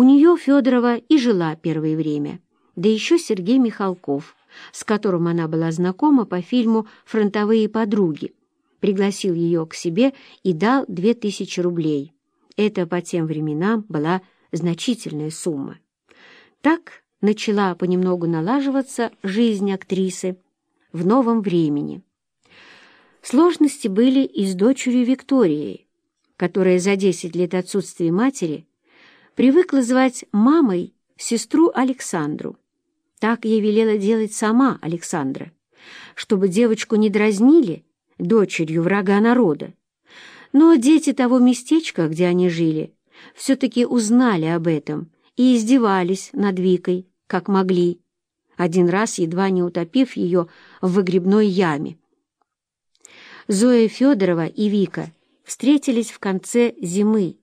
У нее Федорова и жила первое время, да еще Сергей Михалков, с которым она была знакома по фильму «Фронтовые подруги», пригласил ее к себе и дал две тысячи рублей. Это по тем временам была значительная сумма. Так начала понемногу налаживаться жизнь актрисы в новом времени. Сложности были и с дочерью Викторией, которая за 10 лет отсутствия матери привыкла звать мамой сестру Александру. Так ей велела делать сама Александра, чтобы девочку не дразнили дочерью врага народа. Но дети того местечка, где они жили, все-таки узнали об этом и издевались над Викой, как могли, один раз едва не утопив ее в выгребной яме. Зоя Федорова и Вика встретились в конце зимы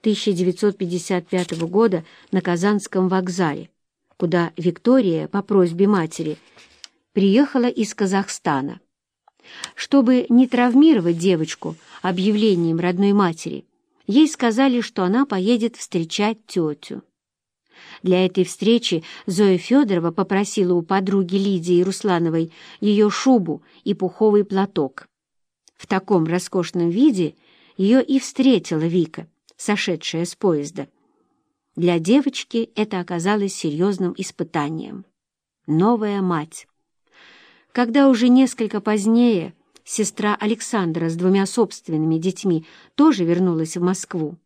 1955 года на Казанском вокзале, куда Виктория по просьбе матери приехала из Казахстана. Чтобы не травмировать девочку объявлением родной матери, ей сказали, что она поедет встречать тетю. Для этой встречи Зоя Федорова попросила у подруги Лидии Руслановой ее шубу и пуховый платок. В таком роскошном виде ее и встретила Вика, сошедшая с поезда. Для девочки это оказалось серьезным испытанием. Новая мать. Когда уже несколько позднее сестра Александра с двумя собственными детьми тоже вернулась в Москву,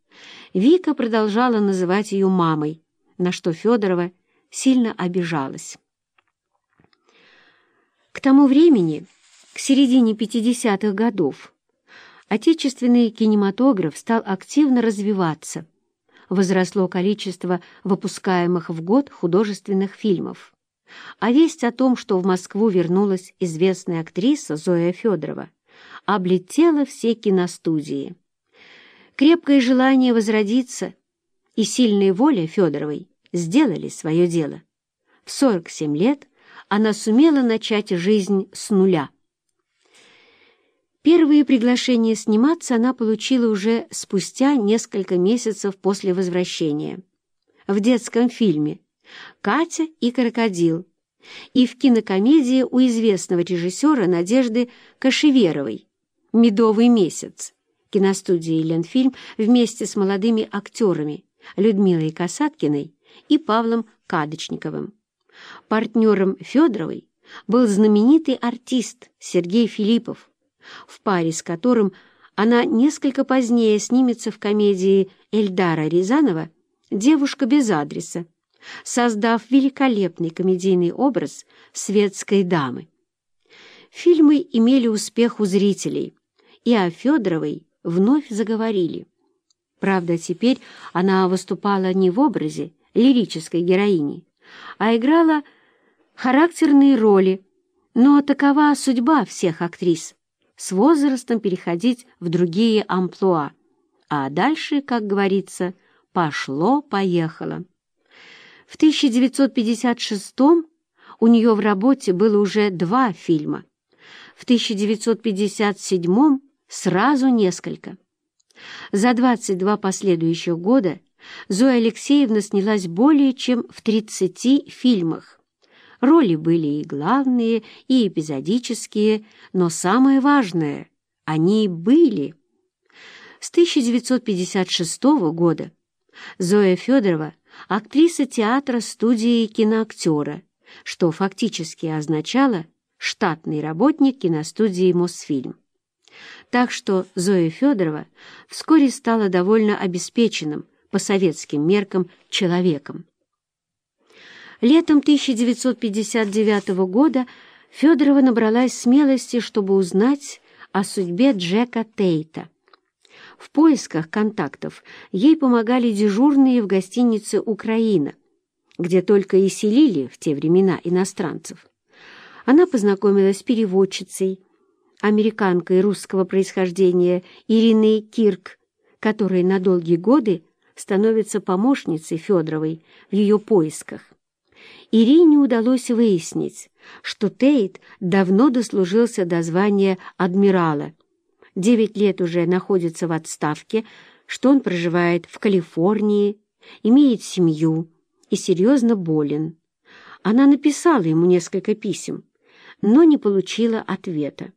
Вика продолжала называть ее мамой, на что Федорова сильно обижалась. К тому времени, к середине 50-х годов, отечественный кинематограф стал активно развиваться. Возросло количество выпускаемых в год художественных фильмов. А весть о том, что в Москву вернулась известная актриса Зоя Федорова, облетела все киностудии. Крепкое желание возродиться и сильная воля Федоровой сделали свое дело. В 47 лет она сумела начать жизнь с нуля. Первые приглашения сниматься она получила уже спустя несколько месяцев после возвращения. В детском фильме «Катя и крокодил» и в кинокомедии у известного режиссера Надежды Кашеверовой «Медовый месяц» киностудии «Ленфильм» вместе с молодыми актерами Людмилой Касаткиной и Павлом Кадочниковым. Партнером Федоровой был знаменитый артист Сергей Филиппов, в паре с которым она несколько позднее снимется в комедии Эльдара Рязанова «Девушка без адреса», создав великолепный комедийный образ светской дамы. Фильмы имели успех у зрителей, и о Федоровой вновь заговорили. Правда, теперь она выступала не в образе лирической героини, а играла характерные роли, но такова судьба всех актрис — с возрастом переходить в другие амплуа. А дальше, как говорится, пошло-поехало. В 1956 у нее в работе было уже два фильма, в 1957 сразу несколько. За 22 последующих года Зоя Алексеевна снялась более чем в 30 фильмах. Роли были и главные, и эпизодические, но самое важное — они были. С 1956 года Зоя Федорова — актриса театра студии киноактера, что фактически означало штатный работник киностудии «Мосфильм». Так что Зоя Федорова вскоре стала довольно обеспеченным по советским меркам человеком. Летом 1959 года Федорова набралась смелости, чтобы узнать о судьбе Джека Тейта. В поисках контактов ей помогали дежурные в гостинице «Украина», где только и селили в те времена иностранцев. Она познакомилась с переводчицей, американкой русского происхождения Ириной Кирк, которая на долгие годы становится помощницей Федоровой в ее поисках. Ирине удалось выяснить, что Тейт давно дослужился до звания адмирала. Девять лет уже находится в отставке, что он проживает в Калифорнии, имеет семью и серьезно болен. Она написала ему несколько писем, но не получила ответа.